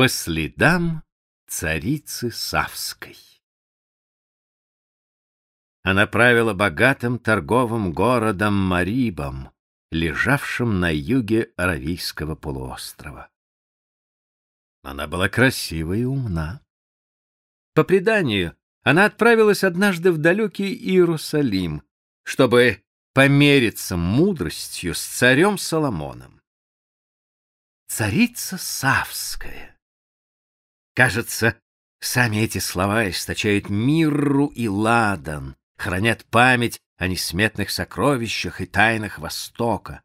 По следам царицы Савской. Она правила богатым торговым городом Марибом, лежавшим на юге Аравийского полуострова. Она была красива и умна. По преданию, она отправилась однажды в далекий Иерусалим, чтобы помериться мудростью с царем Соломоном. Царица Савская. Кажется, сами эти слова источают мирру и ладан, хранят память о несметных сокровищах и тайнах Востока.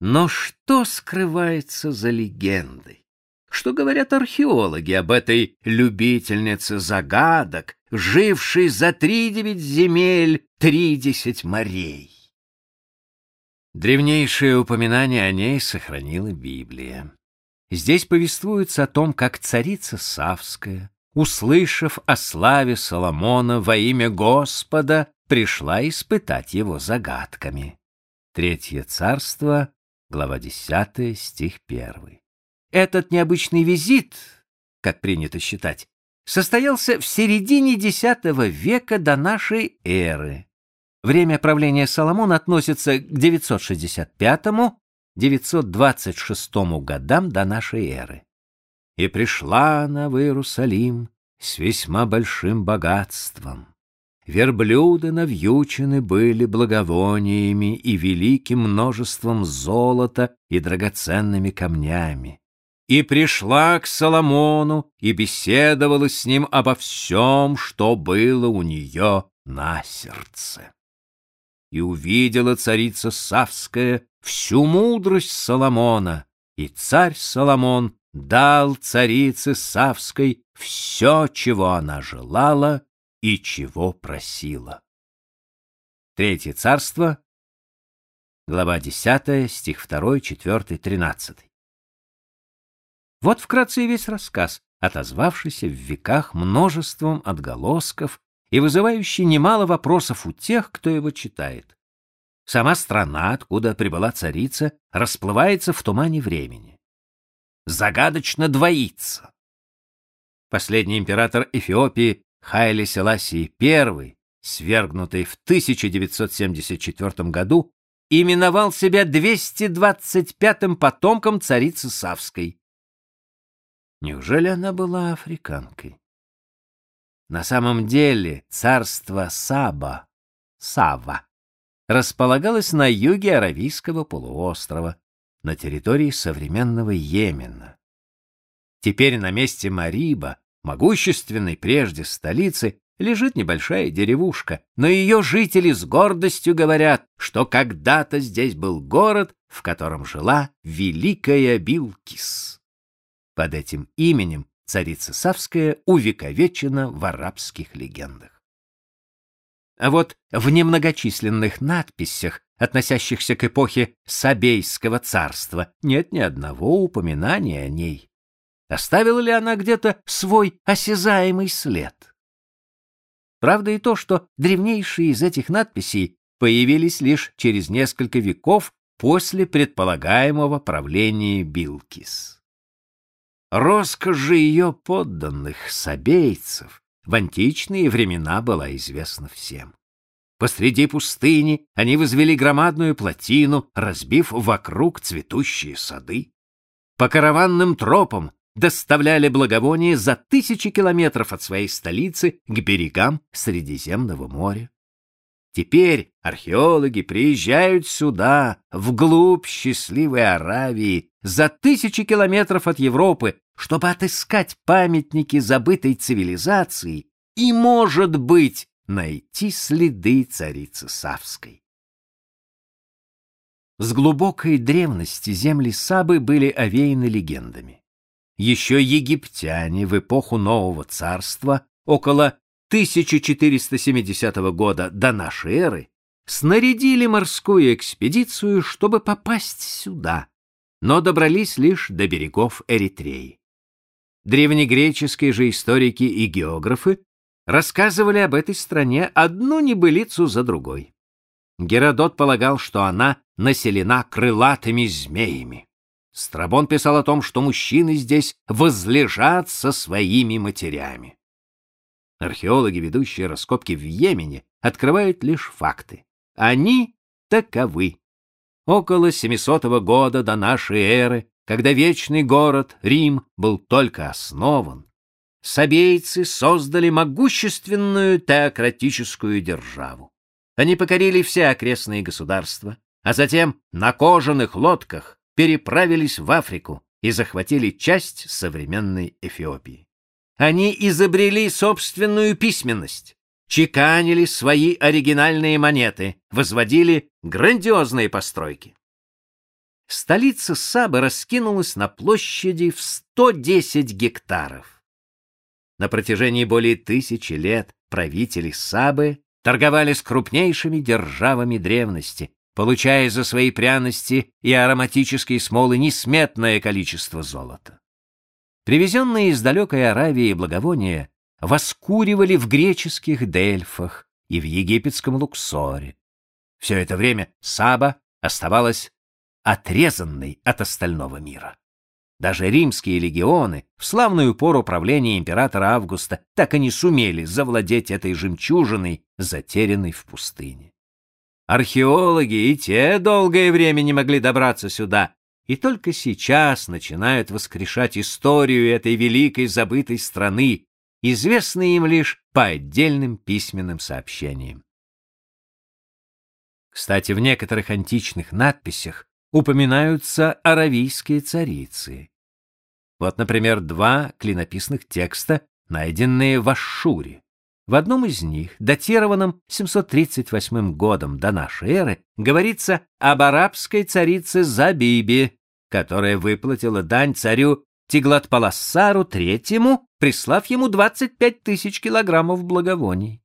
Но что скрывается за легендой? Что говорят археологи об этой любительнице загадок, жившей за три девять земель, тридесять морей? Древнейшее упоминание о ней сохранила Библия. Здесь повествуется о том, как царица Савская, услышав о славе Соломона во имя Господа, пришла испытать его загадками. Третье царство, глава 10, стих 1. Этот необычный визит, как принято считать, состоялся в середине X века до нашей эры. Время правления Соломона относится к 965-926 годам до нашей эры. И пришла она в Иерусалим с весьма большим богатством. Верблюды навьючены были благовониями и великим множеством золота и драгоценными камнями. И пришла к Соломону и беседовала с ним обо всем, что было у нее на сердце и увидела царица Савская всю мудрость Соломона, и царь Соломон дал царице Савской все, чего она желала и чего просила. Третье царство, глава 10, стих 2, 4, 13. Вот вкратце и весь рассказ, отозвавшийся в веках множеством отголосков и вызывающий немало вопросов у тех, кто его читает. Сама страна, откуда прибыла царица, расплывается в тумане времени. Загадочно двоится. Последний император Эфиопии Хайли Селасий I, свергнутый в 1974 году, именовал себя 225-м потомком царицы Савской. Неужели она была африканкой? На самом деле царство Саба, Сава, располагалось на юге Аравийского полуострова, на территории современного Йемена. Теперь на месте Мариба, могущественной прежде столицы, лежит небольшая деревушка, но ее жители с гордостью говорят, что когда-то здесь был город, в котором жила великая Билкис. Под этим именем царица Савская увековечена в арабских легендах. А вот в немногочисленных надписях, относящихся к эпохе Сабейского царства, нет ни одного упоминания о ней. Оставила ли она где-то свой осязаемый след? Правда и то, что древнейшие из этих надписей появились лишь через несколько веков после предполагаемого правления Билкис. Роскошь же ее подданных, сабейцев, в античные времена была известна всем. Посреди пустыни они возвели громадную плотину, разбив вокруг цветущие сады. По караванным тропам доставляли благовония за тысячи километров от своей столицы к берегам Средиземного моря. Теперь археологи приезжают сюда, вглубь счастливой Аравии, за тысячи километров от Европы, чтобы отыскать памятники забытой цивилизации и, может быть, найти следы царицы Савской. С глубокой древности земли Сабы были овеяны легендами. Еще египтяне в эпоху Нового Царства около 1470 года до нашей эры снарядили морскую экспедицию, чтобы попасть сюда, но добрались лишь до берегов Эритреи. Древнегреческие же историки и географы рассказывали об этой стране одну небылицу за другой. Геродот полагал, что она населена крылатыми змеями. Страбон писал о том, что мужчины здесь возлежат со своими матерями. Археологи, ведущие раскопки в Йемене, открывают лишь факты. Они таковы. Около 700 года до нашей эры, когда вечный город Рим был только основан, сабейцы создали могущественную теократическую державу. Они покорили все окрестные государства, а затем на кожаных лодках переправились в Африку и захватили часть современной Эфиопии. Они изобрели собственную письменность, чеканили свои оригинальные монеты, возводили грандиозные постройки. Столица Сабы раскинулась на площади в 110 гектаров. На протяжении более тысячи лет правители Сабы торговали с крупнейшими державами древности, получая за свои пряности и ароматические смолы несметное количество золота. Привезенные из далекой Аравии благовония воскуривали в греческих Дельфах и в египетском Луксоре. Все это время Саба оставалась отрезанной от остального мира. Даже римские легионы в славную пору правления императора Августа так и не сумели завладеть этой жемчужиной, затерянной в пустыне. Археологи и те долгое время не могли добраться сюда, и только сейчас начинают воскрешать историю этой великой забытой страны, известной им лишь по отдельным письменным сообщениям. Кстати, в некоторых античных надписях упоминаются аравийские царицы. Вот, например, два клинописных текста, найденные в Ашшуре. В одном из них, датированном 738 годом до нашей эры, говорится об арабской царице Забибе, которая выплатила дань царю Тиглат-Палассару III, прислав ему 25 тысяч килограммов благовоний.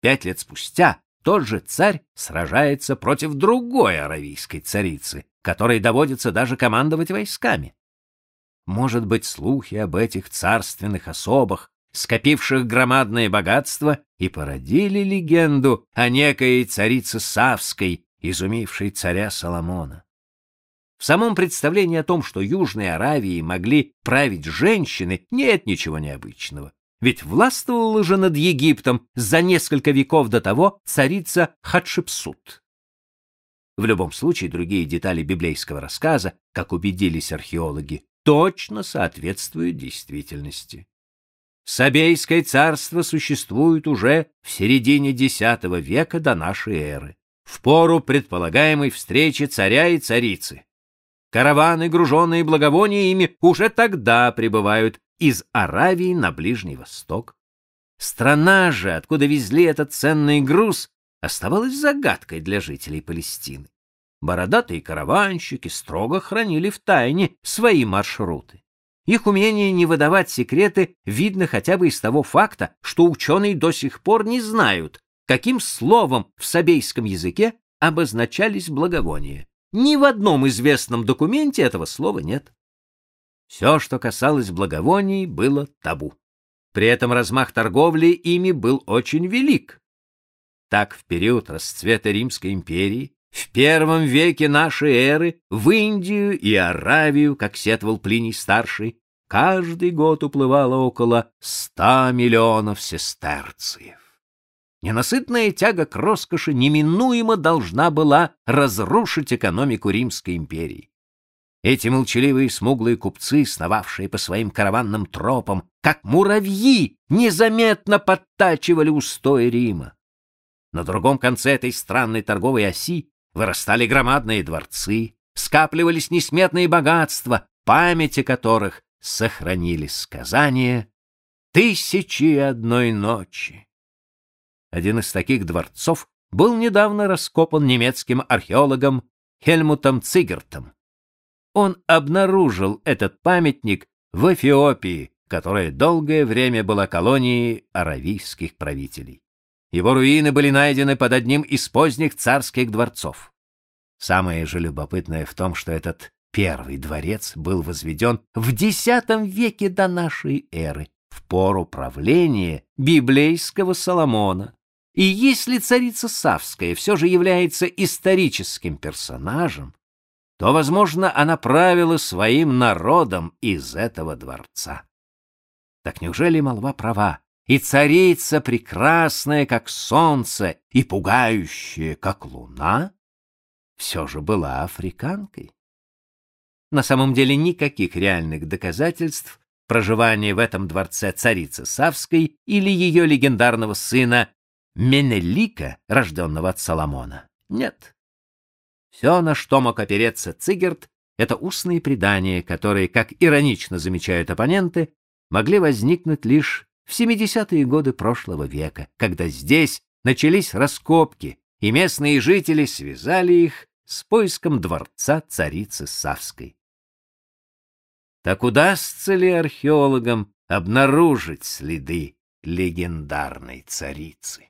Пять лет спустя тот же царь сражается против другой аравийской царицы, которой доводится даже командовать войсками. Может быть, слухи об этих царственных особах, скопивших громадное богатство, и породили легенду о некой царице Савской, изумившей царя Соломона. В самом представлении о том, что Южной Аравии могли править женщины, нет ничего необычного. Ведь властвовала же над Египтом за несколько веков до того царица Хатшепсут. В любом случае, другие детали библейского рассказа, как убедились археологи, точно соответствуют действительности. Сабейское царство существует уже в середине X века до нашей эры, в пору предполагаемой встречи царя и царицы. Караваны, груженные благовониями, уже тогда прибывают из Аравии на Ближний Восток. Страна же, откуда везли этот ценный груз, оставалась загадкой для жителей Палестины. Бородатые караванщики строго хранили в тайне свои маршруты. Их умение не выдавать секреты видно хотя бы из того факта, что ученые до сих пор не знают, каким словом в сабейском языке обозначались благовония. Ни в одном известном документе этого слова нет. Все, что касалось благовоний, было табу. При этом размах торговли ими был очень велик. Так, в период расцвета Римской империи, в первом веке нашей эры, в Индию и Аравию, как сетовал Плиний-старший, каждый год уплывало около ста миллионов сестерциев. Ненасытная тяга к роскоши неминуемо должна была разрушить экономику Римской империи. Эти молчаливые смуглые купцы, сновавшие по своим караванным тропам, как муравьи, незаметно подтачивали устои Рима. На другом конце этой странной торговой оси вырастали громадные дворцы, скапливались несметные богатства, памяти которых сохранили сказания «Тысячи одной ночи». Один из таких дворцов был недавно раскопан немецким археологом Хельмутом Цигертом. Он обнаружил этот памятник в Эфиопии, которая долгое время была колонией аравийских правителей. Его руины были найдены под одним из поздних царских дворцов. Самое же любопытное в том, что этот первый дворец был возведен в X веке до нашей эры, в пору правления библейского Соломона. И если царица Савская все же является историческим персонажем, то, возможно, она правила своим народом из этого дворца. Так неужели молва права? И царица прекрасная, как солнце, и пугающая, как луна, все же была африканкой. На самом деле никаких реальных доказательств проживания в этом дворце царицы Савской или ее легендарного сына Менелика, рожденного от Соломона, нет. Все, на что мог опереться Цигерт, это устные предания, которые, как иронично замечают оппоненты, могли возникнуть лишь в 70-е годы прошлого века, когда здесь начались раскопки, и местные жители связали их с поиском дворца царицы Савской. Так удастся ли археологам обнаружить следы легендарной царицы?